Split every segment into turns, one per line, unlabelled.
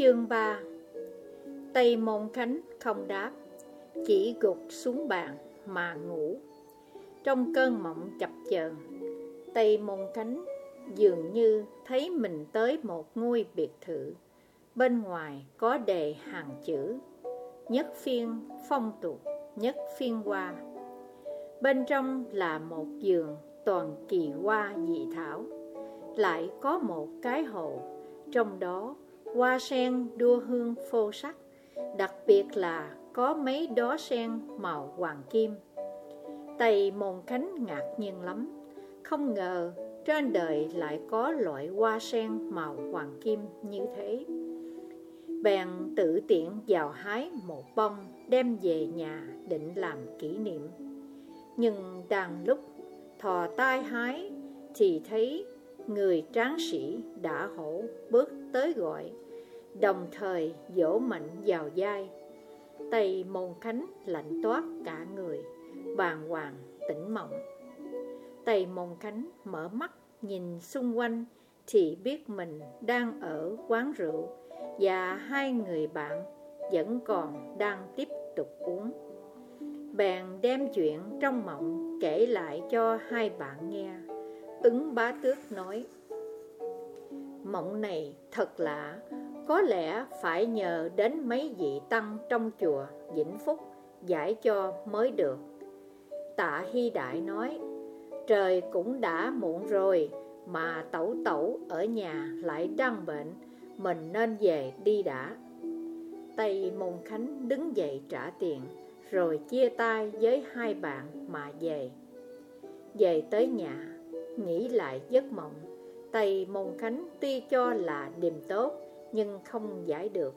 Chương 3 Tây Môn Khánh không đáp Chỉ gục xuống bàn mà ngủ. Trong cơn mộng chập chờn Tây Môn Khánh dường như thấy mình tới một ngôi biệt thự. Bên ngoài có đề hàng chữ Nhất phiên phong tục, nhất phiên hoa. Bên trong là một giường toàn kỳ hoa dị thảo. Lại có một cái hồ Trong đó hoa sen đua hương phô sắc, Đặc biệt là có mấy đóa sen màu hoàng kim. Tây Môn Khánh ngạc nhiên lắm, Không ngờ trên đời lại có loại hoa sen màu hoàng kim như thế. Bèn tự tiện vào hái một bông đem về nhà định làm kỷ niệm. Nhưng đang lúc thò tay hái thì thấy người tráng sĩ đã hổ bước tới gọi. Đồng thời dỗ mạnh vào vai. Tay môn khánh lạnh toát cả người, Bàng hoàng tỉnh mộng. Tây môn khánh mở mắt nhìn xung quanh, Thì biết mình đang ở quán rượu Và hai người bạn vẫn còn đang tiếp tục uống. Bèn đem chuyện trong mộng kể lại cho hai bạn nghe. Ứng bá tước nói, Mộng này thật lạ có lẽ phải nhờ đến mấy vị tăng trong chùa Vĩnh Phúc giải cho mới được. Tạ Hy Đại nói, Trời cũng đã muộn rồi Mà tẩu tẩu ở nhà lại đang bệnh, Mình nên về đi đã. Tây Môn Khánh đứng dậy trả tiền, Rồi chia tay với hai bạn mà về. Về tới nhà, Nghĩ lại giấc mộng, Tây Môn Khánh tuy cho là điềm tốt nhưng không giải được.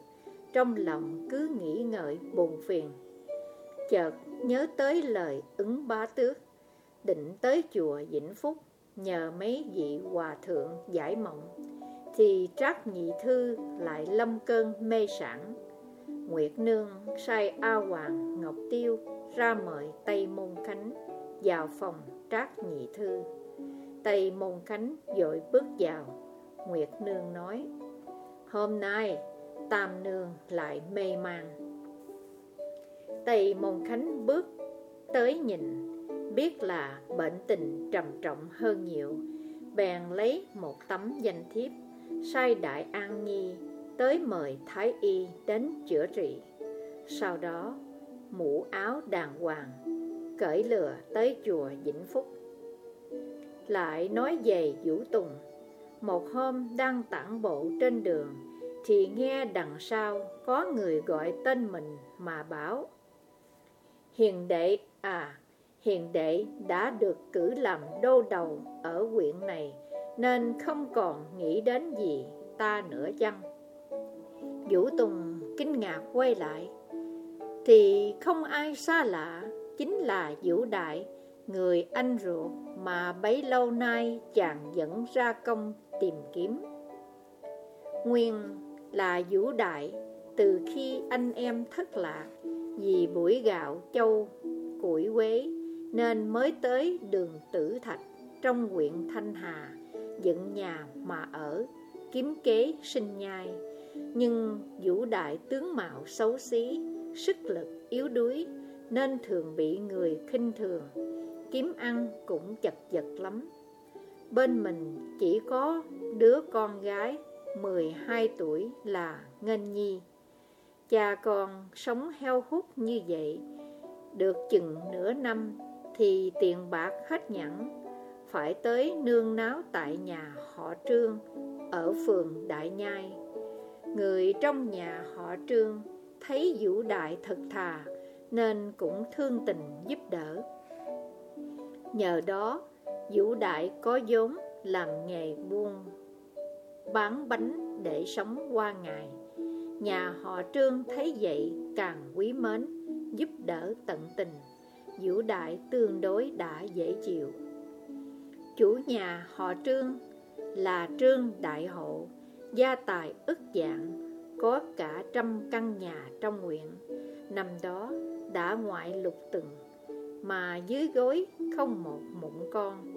Trong lòng cứ nghĩ ngợi, buồn phiền. Chợt nhớ tới lời ứng ba tước. Định tới chùa Vĩnh Phúc, Nhờ mấy vị hòa thượng giải mộng. Thì Trác Nhị Thư lại lâm cơn mê sản Nguyệt Nương sai A Hoàng, Ngọc Tiêu ra mời Tây Môn Khánh vào phòng Trác Nhị Thư. Tây Môn Khánh dội bước vào. Nguyệt Nương nói Hôm nay, Tam Nương lại mê man. Tây Môn Khánh bước tới nhìn, Biết là bệnh tình trầm trọng hơn nhiều, Bèn lấy một tấm danh thiếp Sai Đại An Nhi Tới mời Thái Y đến chữa trị. Sau đó, mũ áo đàng hoàng Cởi lừa tới chùa Vĩnh Phúc. Lại nói về Vũ Tùng một hôm đang tản bộ trên đường, Thì nghe đằng sau có người gọi tên mình mà bảo, Hiền đệ à Hiền đệ đã được cử làm đô đầu ở huyện này, Nên không còn nghĩ đến gì ta nữa chăng? Vũ Tùng kinh ngạc quay lại, Thì không ai xa lạ, Chính là Vũ Đại, Người anh ruột mà bấy lâu nay chàng dẫn ra công tìm kiếm. Nguyên là vũ đại từ khi anh em thất lạc Vì buổi gạo châu củi quế Nên mới tới đường Tử Thạch trong huyện Thanh Hà Dựng nhà mà ở, kiếm kế sinh nhai. Nhưng vũ đại tướng mạo xấu xí, sức lực yếu đuối Nên thường bị người khinh thường kiếm ăn cũng chật vật lắm. Bên mình chỉ có đứa con gái 12 tuổi là Ngân Nhi. Cha con sống heo hút như vậy Được chừng nửa năm thì tiền bạc hết nhẵn, Phải tới nương náo tại nhà họ Trương Ở phường Đại Nhai. Người trong nhà họ Trương thấy Vũ Đại thật thà Nên cũng thương tình giúp đỡ. Nhờ đó, Vũ Đại có vốn làm nghề buôn bán bánh để sống qua ngày. Nhà họ Trương thấy vậy càng quý mến, giúp đỡ tận tình. Vũ Đại tương đối đã dễ chịu. Chủ nhà họ Trương là Trương Đại Hộ, gia tài ức dạng, có cả trăm căn nhà trong huyện. Năm đó đã ngoại lục từng mà dưới gối không một mụn con.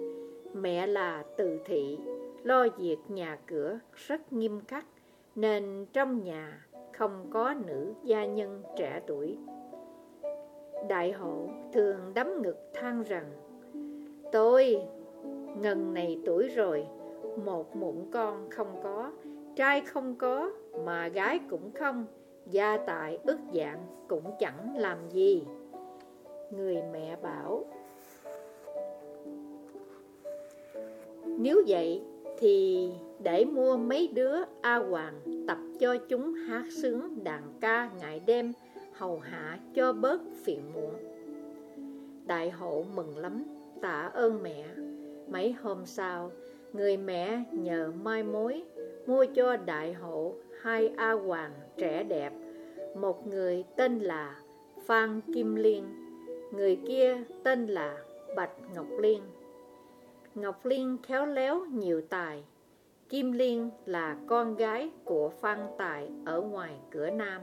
Mẹ là từ thị, lo việc nhà cửa rất nghiêm khắc, Nên trong nhà không có nữ gia nhân trẻ tuổi. Đại hộ thường đấm ngực than rằng Tôi ngần này tuổi rồi Một mụn con không có Trai không có Mà gái cũng không Gia tài ức dạng cũng chẳng làm gì. Người mẹ bảo Nếu vậy thì để mua mấy đứa A Hoàng tập cho chúng hát sướng đàn ca ngày đêm hầu hạ cho bớt phiền muộn. Đại hộ mừng lắm, tạ ơn mẹ. Mấy hôm sau, người mẹ nhờ mai mối mua cho đại hộ hai A Hoàng trẻ đẹp, một người tên là Phan Kim Liên, người kia tên là Bạch Ngọc Liên. Ngọc Liên khéo léo nhiều tài, Kim Liên là con gái của Phan Tài ở ngoài cửa Nam.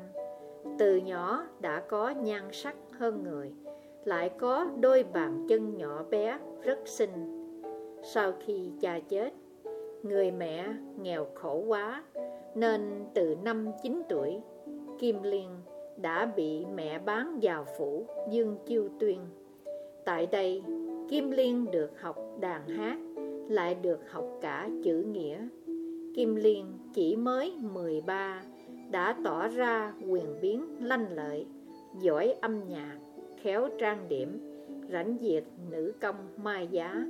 Từ nhỏ đã có nhan sắc hơn người, lại có đôi bàn chân nhỏ bé rất xinh. Sau khi cha chết, người mẹ nghèo khổ quá, nên từ năm 9 tuổi, Kim Liên đã bị mẹ bán vào phủ Dương Chiêu Tuyên. Tại đây, Kim Liên được học đàn hát, lại được học cả chữ nghĩa. Kim Liên chỉ mới 13 đã tỏ ra quyền biến lanh lợi, giỏi âm nhạc, khéo trang điểm, rảnh diệt nữ công mai giá,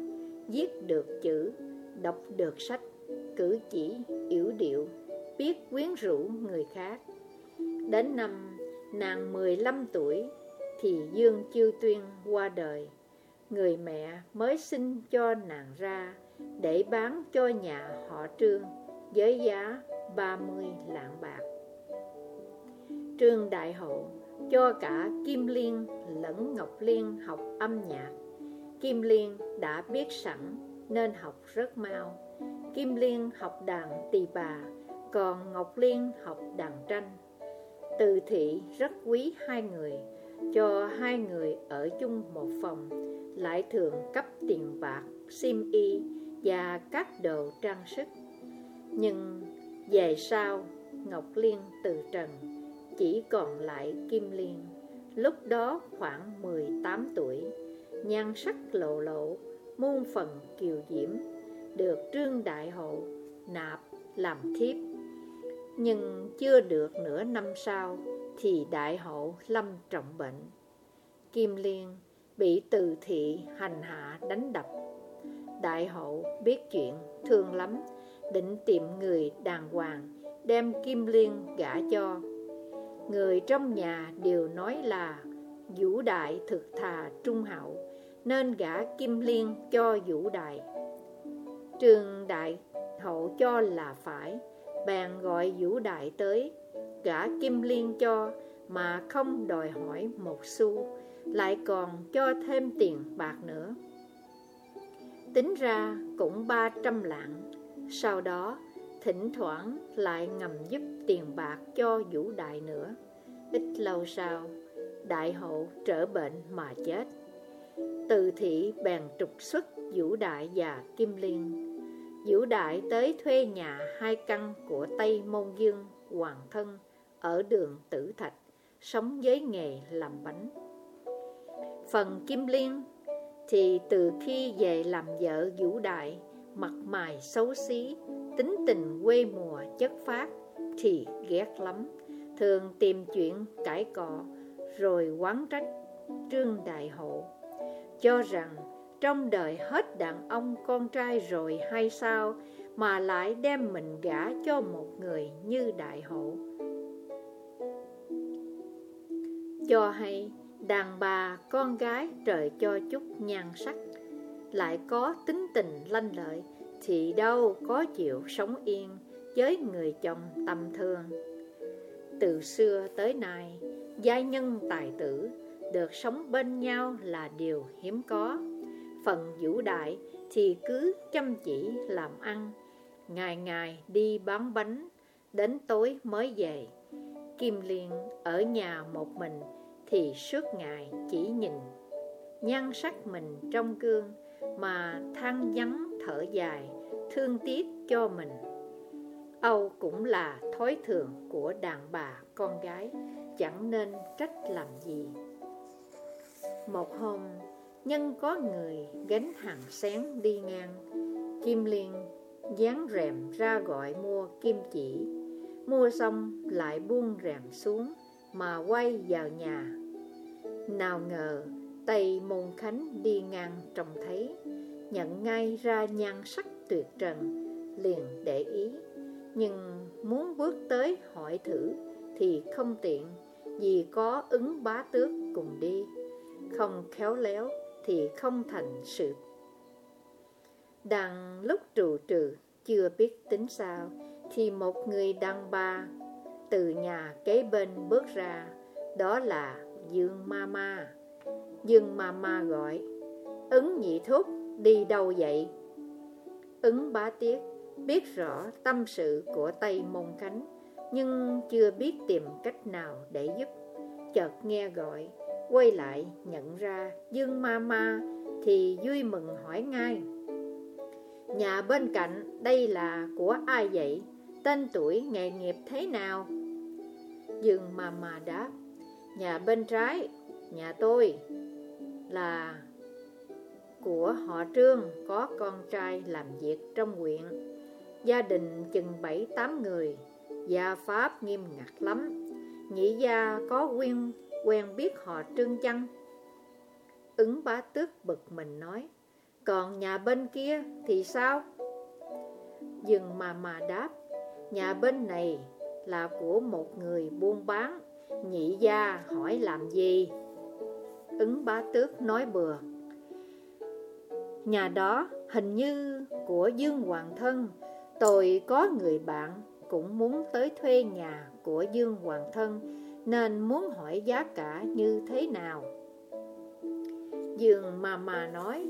viết được chữ, đọc được sách, cử chỉ, yếu điệu, biết quyến rũ người khác. Đến năm nàng 15 tuổi thì Dương Chiêu Tuyên qua đời. Người mẹ mới sinh cho nàng ra để bán cho nhà họ Trương với giá 30 lạng bạc. Trương Đại Hậu cho cả Kim Liên lẫn Ngọc Liên học âm nhạc. Kim Liên đã biết sẵn nên học rất mau. Kim Liên học đàn tỳ bà, còn Ngọc Liên học đàn tranh. Từ thị rất quý hai người, cho hai người ở chung một phòng, lại thường cấp tiền bạc, sim y và các đồ trang sức. Nhưng về sau, Ngọc Liên từ trần chỉ còn lại Kim Liên, lúc đó khoảng 18 tuổi, nhan sắc lộ lộ, muôn phần kiều diễm, được Trương Đại Hộ nạp làm thiếp. Nhưng chưa được nửa năm sau thì Đại Hộ lâm trọng bệnh. Kim Liên bị từ thị hành hạ đánh đập. Đại Hộ biết chuyện, thương lắm, định tìm người đàng hoàng, đem Kim Liên gả cho Người trong nhà đều nói là Vũ Đại thực thà trung hậu Nên gả Kim Liên cho Vũ Đại Trường Đại hậu cho là phải Bèn gọi Vũ Đại tới Gả Kim Liên cho Mà không đòi hỏi một xu Lại còn cho thêm tiền bạc nữa Tính ra cũng 300 lạng Sau đó thỉnh thoảng lại ngầm giúp tiền bạc cho Vũ Đại nữa. Ít lâu sau, Đại hậu trở bệnh mà chết. Từ thị bèn trục xuất Vũ Đại và Kim Liên. Vũ Đại tới thuê nhà hai căn của Tây Môn Dương, Hoàng Thân, ở đường Tử Thạch, sống với nghề làm bánh. Phần Kim Liên thì từ khi về làm vợ Vũ Đại, mặt mày xấu xí, tính tình quê mùa chất phát thì ghét lắm, thường tìm chuyện cãi cọ rồi quán trách Trương Đại Hộ, cho rằng trong đời hết đàn ông con trai rồi hay sao mà lại đem mình gả cho một người như Đại Hộ. Cho hay đàn bà con gái trời cho chút nhan sắc, lại có tính tình lanh lợi thì đâu có chịu sống yên với người chồng tâm thương. Từ xưa tới nay, giai nhân tài tử được sống bên nhau là điều hiếm có. Phần vũ đại thì cứ chăm chỉ làm ăn, ngày ngày đi bán bánh, đến tối mới về. Kim Liên ở nhà một mình thì suốt ngày chỉ nhìn nhan sắc mình trong gương mà than vắng thở dài, thương tiếc cho mình. Âu cũng là thói thường của đàn bà con gái Chẳng nên trách làm gì. Một hôm Nhân có người gánh hàng xén đi ngang. Kim Liên dán rèm ra gọi mua kim chỉ. Mua xong lại buông rèm xuống Mà quay vào nhà. Nào ngờ Tây Môn Khánh đi ngang trông thấy, Nhận ngay ra nhan sắc tuyệt trần, Liền để ý. Nhưng muốn bước tới hỏi thử Thì không tiện, Vì có ứng bá tước cùng đi. Không khéo léo Thì không thành sự. Đang lúc trụ trừ, Chưa biết tính sao thì một người đàn bà Từ nhà kế bên bước ra, Đó là Dương Mama Dương Mama gọi, Ứng nhị thúc, đi đâu vậy? Ứng bá tiết, biết rõ tâm sự của Tây Môn Khánh, Nhưng chưa biết tìm cách nào để giúp Chợt nghe gọi, Quay lại nhận ra Dương Mama Thì vui mừng hỏi ngay, Nhà bên cạnh đây là của ai vậy? Tên tuổi nghề nghiệp thế nào? Dương mà đáp Nhà bên trái, nhà tôi là của họ Trương có con trai làm việc trong huyện. Gia đình chừng 7-8 người, gia pháp nghiêm ngặt lắm. Nhị gia có quen quen biết họ Trương chăng? Ứng bá tước bực mình nói, còn nhà bên kia thì sao? Dừng mà mà đáp, nhà bên này là của một người buôn bán, nhị gia hỏi làm gì? Ứng bá tước nói bừa. Nhà đó hình như của Dương Hoàng Thân. Tôi có người bạn cũng muốn tới thuê nhà của Dương Hoàng Thân Nên muốn hỏi giá cả như thế nào. Dương mà mà nói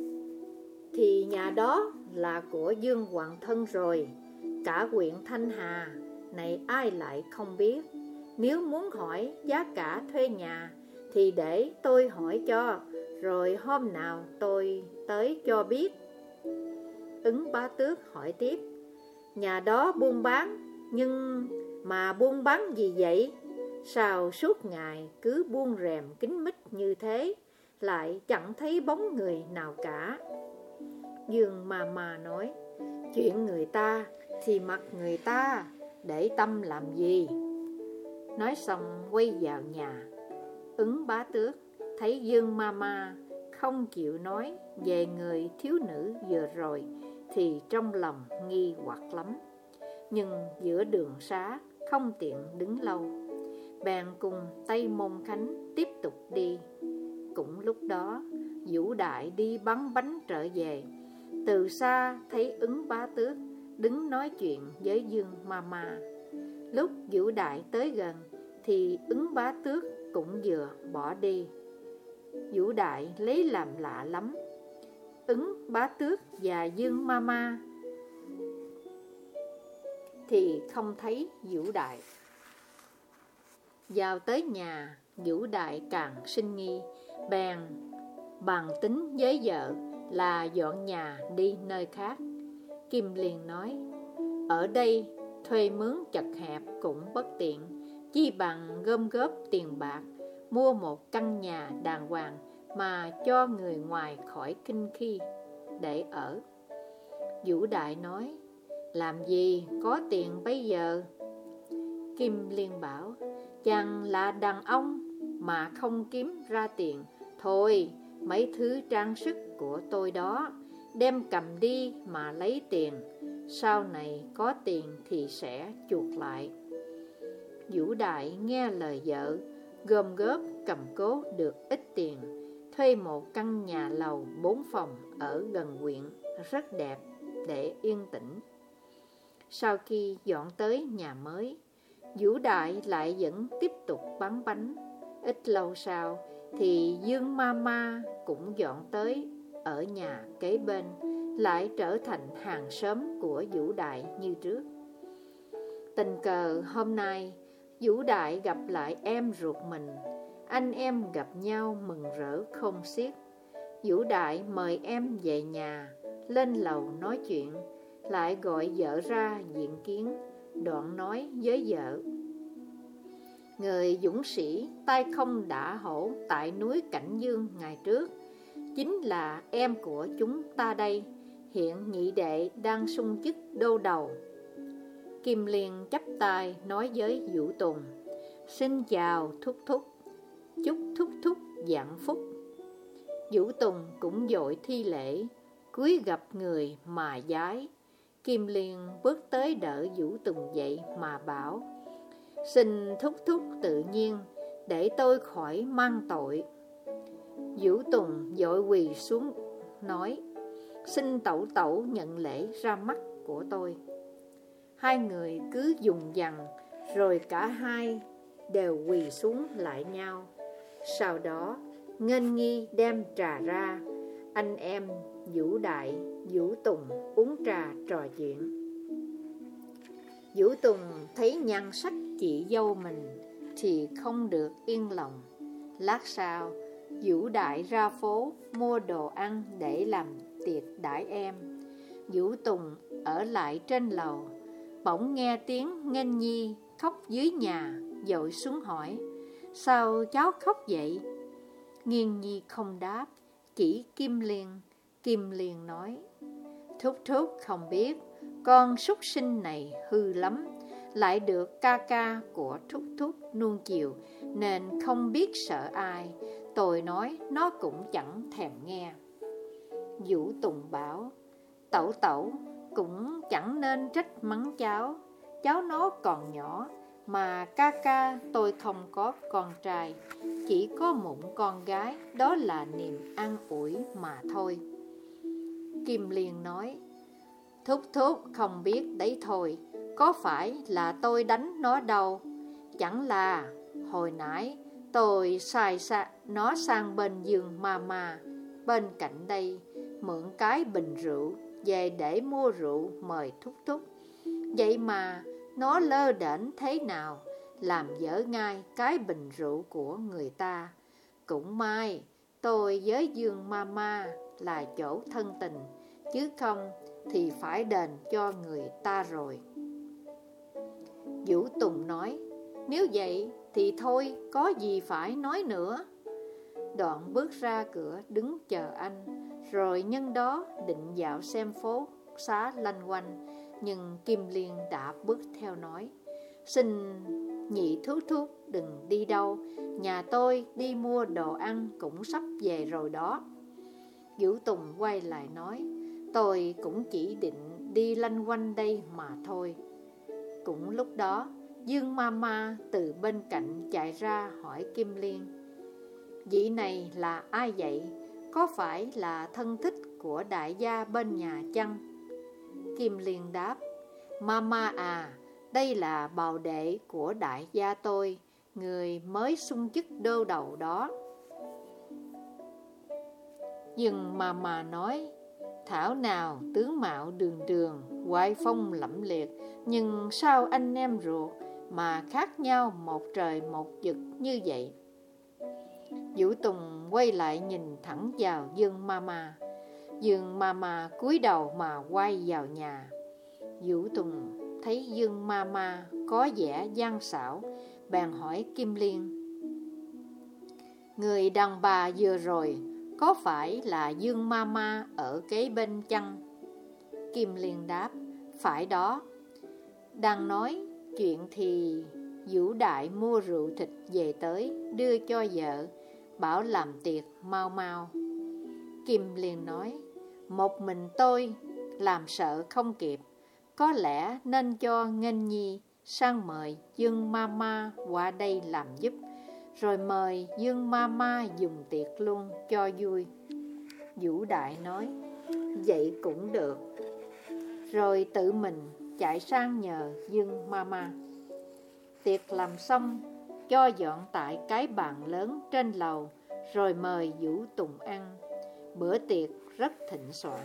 Thì nhà đó là của Dương Hoàng Thân rồi. Cả huyện Thanh Hà. Này ai lại không biết? Nếu muốn hỏi giá cả thuê nhà Thì để tôi hỏi cho, Rồi hôm nào tôi tới cho biết. Ứng bá tước hỏi tiếp. Nhà đó buôn bán, Nhưng mà buôn bán gì vậy? Sao suốt ngày cứ buông rèm kính mít như thế, Lại chẳng thấy bóng người nào cả? Dương mà mà nói, Chuyện người ta thì mặc người ta Để tâm làm gì Nói xong quay vào nhà Ứng bá tước Thấy Dương ma ma không chịu nói về người thiếu nữ vừa rồi thì trong lòng nghi hoặc lắm. Nhưng giữa đường xá không tiện đứng lâu. Bèn cùng Tây Môn Khánh tiếp tục đi. Cũng lúc đó, Vũ Đại đi bắn bánh trở về. Từ xa thấy ứng bá tước đứng nói chuyện với Dương Mama. Lúc Vũ Đại tới gần thì ứng bá tước cũng vừa bỏ đi. Vũ Đại lấy làm lạ lắm Ứng bá tước và Dương mama Thì không thấy Vũ Đại Vào tới nhà, Vũ Đại càng sinh nghi, Bèn bằng tính với vợ là dọn nhà đi nơi khác Kim liền nói Ở đây thuê mướn chật hẹp cũng bất tiện Chi bằng gom góp tiền bạc mua một căn nhà đàng hoàng mà cho người ngoài khỏi kinh khi để ở. Vũ Đại nói, làm gì có tiền bây giờ? Kim Liên bảo, chàng là đàn ông mà không kiếm ra tiền. Thôi, mấy thứ trang sức của tôi đó, đem cầm đi mà lấy tiền. Sau này có tiền thì sẽ chuộc lại. Vũ Đại nghe lời vợ, gom góp cầm cố được ít tiền, thuê một căn nhà lầu bốn phòng ở gần huyện, rất đẹp để yên tĩnh. Sau khi dọn tới nhà mới, Vũ Đại lại vẫn tiếp tục bán bánh. Ít lâu sau thì Dương Ma Ma cũng dọn tới ở nhà kế bên, lại trở thành hàng xóm của Vũ Đại như trước. Tình cờ hôm nay Vũ Đại gặp lại em ruột mình. Anh em gặp nhau mừng rỡ không xiết. Vũ Đại mời em về nhà Lên lầu nói chuyện Lại gọi vợ ra diện kiến Đoạn nói với vợ. Người dũng sĩ tay không đã hổ tại núi Cảnh Dương ngày trước. Chính là em của chúng ta đây. Hiện nhị đệ đang sung chức đô đầu. Kim Liên chấp tay nói với Vũ Tùng, Xin chào Thúc Thúc, Chúc Thúc Thúc dạng phúc. Vũ Tùng cũng dội thi lễ, Cúi gặp người mà giái. Kim Liên bước tới đỡ Vũ Tùng dậy mà bảo, Xin Thúc Thúc tự nhiên, Để tôi khỏi mang tội. Diễu Tùng dội quỳ xuống nói Xin tẩu tẩu nhận lễ ra mắt của tôi. Hai người cứ dùng dằn Rồi cả hai đều quỳ xuống lại nhau. Sau đó Ngân nghi đem trà ra Anh em Vũ Đại, Vũ Tùng uống trà trò chuyện. Vũ Tùng thấy nhan sắc chị dâu mình Thì không được yên lòng. Lát sau Vũ Đại ra phố, mua đồ ăn để làm tiệc đãi em. Vũ Tùng ở lại trên lầu. Bỗng nghe tiếng nghênh nhi khóc dưới nhà, Dội xuống hỏi, Sao cháu khóc vậy? Nghiên nhi không đáp, Chỉ Kim Liên. Kim Liên nói, Thúc thúc, không biết, Con súc sinh này hư lắm, Lại được ca ca của thúc thúc nuông chiều, Nên không biết sợ ai. Tôi nói, nó cũng chẳng thèm nghe. Vũ Tùng bảo, Tẩu tẩu, cũng chẳng nên trách mắng cháu. Cháu nó còn nhỏ, Mà ca ca tôi không có con trai. Chỉ có một con gái, Đó là niềm an ủi mà thôi. Kim Liên nói, Thúc thúc, không biết đấy thôi. Có phải là tôi đánh nó đâu? Chẳng là, Hồi nãy tôi xài xa, nó sang bên giường mama Bên cạnh đây Mượn cái bình rượu Về để mua rượu mời thúc thúc. Vậy mà Nó lơ đễnh thế nào? Làm dở ngay cái bình rượu của người ta. Cũng may Tôi với giường Mama là chỗ thân tình Chứ không thì phải đền cho người ta rồi. Vũ Tùng nói Nếu vậy thì thôi, có gì phải nói nữa. Đoạn bước ra cửa, đứng chờ anh. Rồi nhân đó định dạo xem phố xá lanh quanh, Nhưng Kim Liên đã bước theo nói, Xin nhị thuốc thuốc đừng đi đâu. Nhà tôi đi mua đồ ăn cũng sắp về rồi đó. Vũ Tùng quay lại nói, Tôi cũng chỉ định đi lanh quanh đây mà thôi. Cũng lúc đó Dương Mama từ bên cạnh chạy ra hỏi Kim Liên Vị này là ai vậy? Có phải là thân thích của đại gia bên nhà chăng? Kim Liên đáp Mama à, đây là bào đệ của đại gia tôi Người mới sung chức đô đầu đó Nhưng Mama nói Thảo nào tướng mạo đường đường, quai phong lẫm liệt, nhưng sao anh em ruột mà khác nhau một trời một vực như vậy? Vũ Tùng quay lại nhìn thẳng vào Dương Mama. Dương Mama cúi đầu mà quay vào nhà. Vũ Tùng thấy Dương Mama có vẻ gian xảo, bèn hỏi Kim Liên. Người đàn bà vừa rồi có phải là Dương Mama ở kế bên chăng? Kim Liên đáp Phải đó Đang nói chuyện thì Vũ Đại mua rượu thịt về tới, Đưa cho vợ, Bảo làm tiệc mau mau. Kim Liên nói, Một mình tôi Làm sợ không kịp, Có lẽ nên cho ngân Nhi Sang mời Dương Mama qua đây làm giúp, rồi mời Dương Mama dùng tiệc luôn cho vui. Vũ Đại nói, Vậy cũng được. Rồi tự mình chạy sang nhờ Dương Mama. Tiệc làm xong, Cho dọn tại cái bàn lớn trên lầu, Rồi mời Vũ Tùng ăn. Bữa tiệc rất thịnh soạn.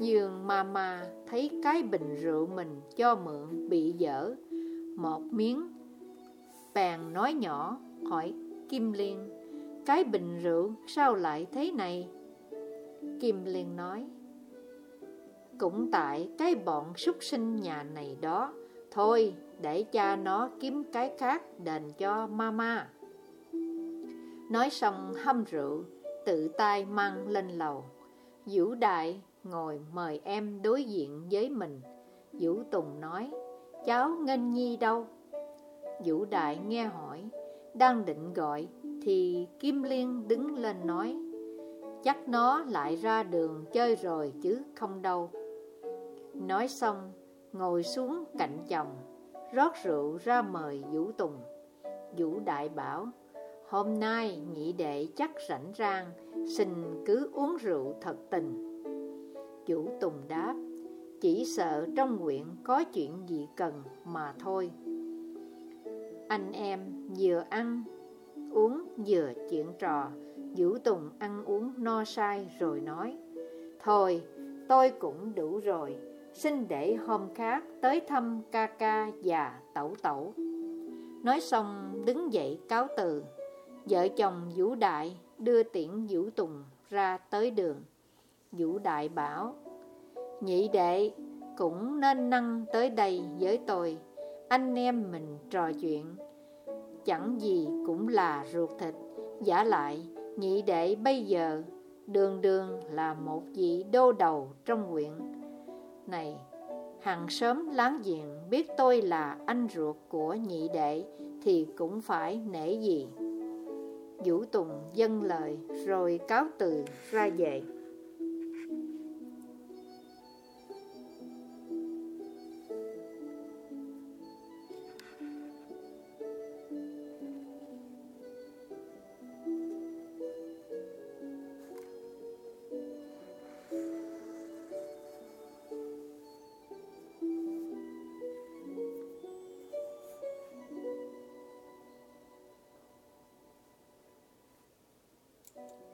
Dương Mama thấy cái bình rượu mình cho mượn bị dở. Một miếng Bèn nói nhỏ, hỏi Kim Liên, Cái bình rượu sao lại thế này? Kim Liên nói cũng tại cái bọn súc sinh nhà này đó. Thôi, để cha nó kiếm cái khác đền cho mama. Nói xong, hâm rượu, Tự tay mang lên lầu. Vũ Đại ngồi mời em đối diện với mình. Vũ Tùng nói, Cháu ngân Nhi đâu? Vũ Đại nghe hỏi, Đang định gọi, Thì Kim Liên đứng lên nói, Chắc nó lại ra đường chơi rồi chứ không đâu. Nói xong, Ngồi xuống cạnh chồng, Rót rượu ra mời Vũ Tùng. Vũ Đại bảo, Hôm nay nhị đệ chắc rảnh rang, Xin cứ uống rượu thật tình. Vũ Tùng đáp, Chỉ sợ trong nguyện có chuyện gì cần mà thôi. Anh em vừa ăn, Uống vừa chuyện trò, Vũ Tùng ăn uống no say rồi nói, Thôi, tôi cũng đủ rồi Xin để hôm khác tới thăm ca ca và tẩu tẩu. Nói xong, đứng dậy cáo từ. Vợ chồng Vũ Đại đưa tiễn Vũ Tùng ra tới đường. Vũ Đại bảo, Nhị đệ, cũng nên năng tới đây với tôi. Anh em mình trò chuyện. Chẳng gì cũng là ruột thịt. Giả lại, nhị đệ bây giờ Đường đường là một vị đô đầu trong huyện. Này. Hàng sớm láng giềng biết tôi là anh ruột của nhị đệ Thì cũng phải nể gì. Vũ Tùng dâng lời rồi cáo từ ra về.